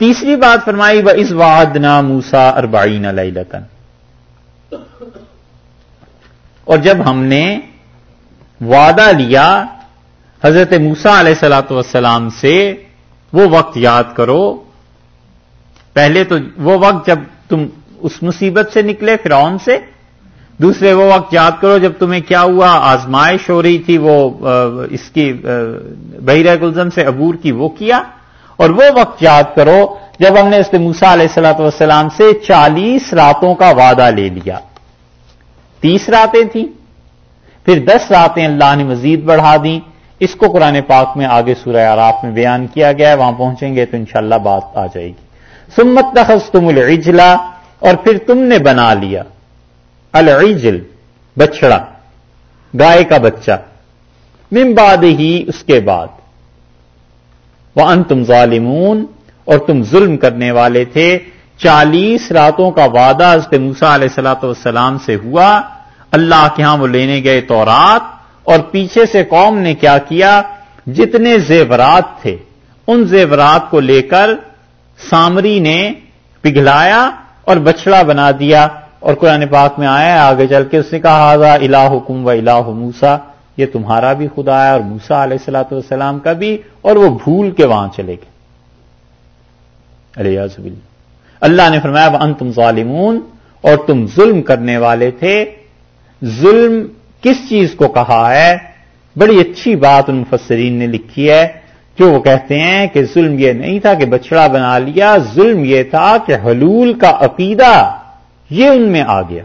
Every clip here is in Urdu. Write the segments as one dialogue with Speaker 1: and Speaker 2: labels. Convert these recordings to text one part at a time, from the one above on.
Speaker 1: تیسری بات فرمائی وہ اس واد نا موسا اربعین لتن اور جب ہم نے وعدہ لیا حضرت موسا علیہ السلاۃ والسلام سے، وہ وقت یاد کرو، پہلے تو وہ وقت جب تم اس مصیبت سے نکلے فرعون سے، دوسرے وہ وقت یاد کرو جب تمہیں کیا ہوا، آزمائش ہو رہی تھی، وہ اس کی بحیرہ گلزم سے عبور کی، وہ کیا اور وہ وقت یاد کرو جب ہم نے اس موسا علیہ السلاۃ والسلام سے چالیس راتوں کا وعدہ لے لیا۔ تیس راتیں تھیں۔ پھر دس راتیں اللہ نے مزید بڑھا دیں۔ اس کو قرآن پاک میں آگے سورہ آراف میں بیان کیا گیا ہے، وہاں پہنچیں گے تو انشاءاللہ بات آ جائے گی۔ سمت تخص تم العجلا اور پھر تم نے بنا لیا۔ العجل بچڑا گائے کا بچہ۔ من بعد ہی اس کے بعد۔ ان تم ظالمون اور تم ظلم کرنے والے تھے۔ چالیس راتوں کا وعدہ حضرت موسا علیہ السلاۃ والسلام سے ہوا۔ اللہ کے ہاں وہ لینے گئے تورات اور پیچھے سے قوم نے کیا کیا؟ جتنے زیورات تھے۔ ان زیورات کو لے کر سامری نے پگھلایا اور بچڑا بنا دیا۔ اور قرآن پاک میں آیا آگے چل کے اس نے کہا الہ حکم و الہ موسا یہ تمہارا بھی خدا ہے اور موسا علیہ السلاۃ والسلام کا بھی اور وہ بھول کے وہاں چلے گئے۔ اللہ نے فرمایا ان تم ظالمون، اور تم ظلم کرنے والے تھے۔ ظلم کس چیز کو کہا ہے؟ بڑی اچھی بات ان مفسرین نے لکھی ہے جو وہ کہتے ہیں کہ ظلم یہ نہیں تھا کہ بچڑا بنا لیا، ظلم یہ تھا کہ حلول کا عقیدہ یہ ان میں آ گیا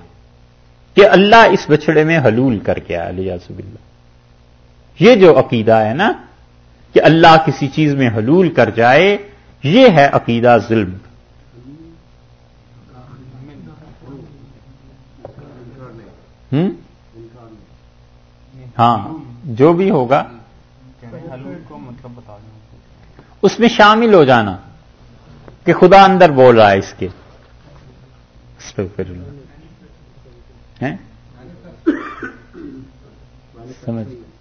Speaker 1: کہ اللہ اس بچڑے میں حلول کر کے علیہ سب اللہ یہ جو عقیدہ ہے نا، کہ اللہ کسی چیز میں حلول کر جائے، یہ ہے عقیدہ ظلم۔ ہاں جو بھی ہوگا۔ اس میں شامل ہو جانا کہ خدا اندر بول رہا ہے اس کے۔ سمجھ۔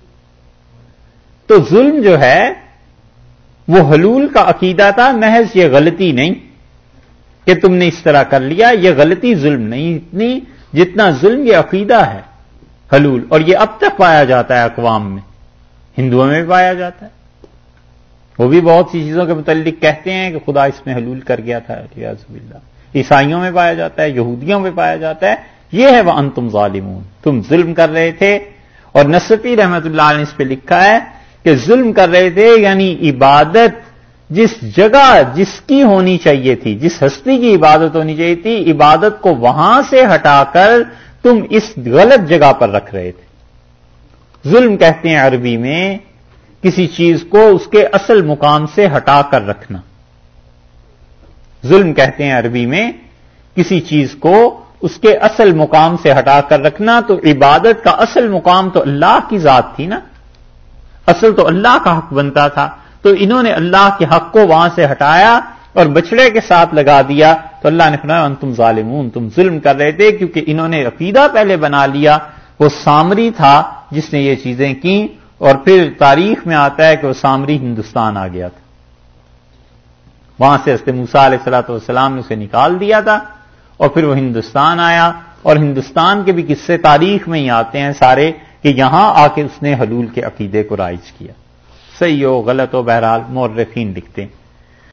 Speaker 1: تو ظلم جو ہے، وہ حلول کا عقیدہ تھا، محض یہ غلطی نہیں کہ تم نے اس طرح کر لیا، یہ غلطی ظلم نہیں، اتنی جتنا ظلم یہ عقیدہ ہے، حلول۔ اور یہ اب تک پایا جاتا ہے اقوام میں، ہندوؤں میں بھی پایا جاتا ہے۔ وہ بھی بہت سی چیزوں کے متعلق کہتے ہیں کہ خدا اس میں حلول کر گیا تھا ریاض اللہ عیسائیوں میں پایا جاتا ہے، یہودیوں میں پایا جاتا ہے۔ یہ ہے وہ ان تم ظالمون۔ تم ظلم کر رہے تھے۔ اور نصفی رحمت اللہ نے اس پہ لکھا ہے کہ ظلم کر رہے تھے یعنی عبادت جس جگہ جس کی ہونی چاہیے تھی، جس ہستی کی عبادت ہونی چاہیے تھی، عبادت کو وہاں سے ہٹا کر تم اس غلط جگہ پر رکھ رہے تھے۔ ظلم کہتے ہیں عربی میں کسی چیز کو اس کے اصل مقام سے ہٹا کر رکھنا۔ ظلم کہتے ہیں عربی میں کسی چیز کو اس کے اصل مقام سے ہٹا کر رکھنا، تو عبادت کا اصل مقام تو اللہ کی ذات تھی نا۔ اصل تو اللہ کا حق بنتا تھا۔ تو انہوں نے اللہ کے حق کو وہاں سے ہٹایا اور بچڑے کے ساتھ لگا دیا۔ تو اللہ نے فرمایا تم ظالمون، تم ظلم کر رہے تھے کیونکہ انہوں نے عقیدہ پہلے بنا لیا۔ وہ سامری تھا جس نے یہ چیزیں کی اور پھر تاریخ میں آتا ہے کہ وہ سامری ہندوستان آ گیا تھا۔ وہاں سے حضرت موسا علیہ السلاۃ والسلام نے اسے نکال دیا تھا اور پھر وہ ہندوستان آیا۔ اور ہندوستان کے بھی قصے تاریخ میں ہی آتے ہیں سارے۔ کہ یہاں آ کے اس نے حلول کے عقیدے کو رائج کیا۔ صحیح ہو، غلط ہو، بہرحال مورخین لکھتے ہیں۔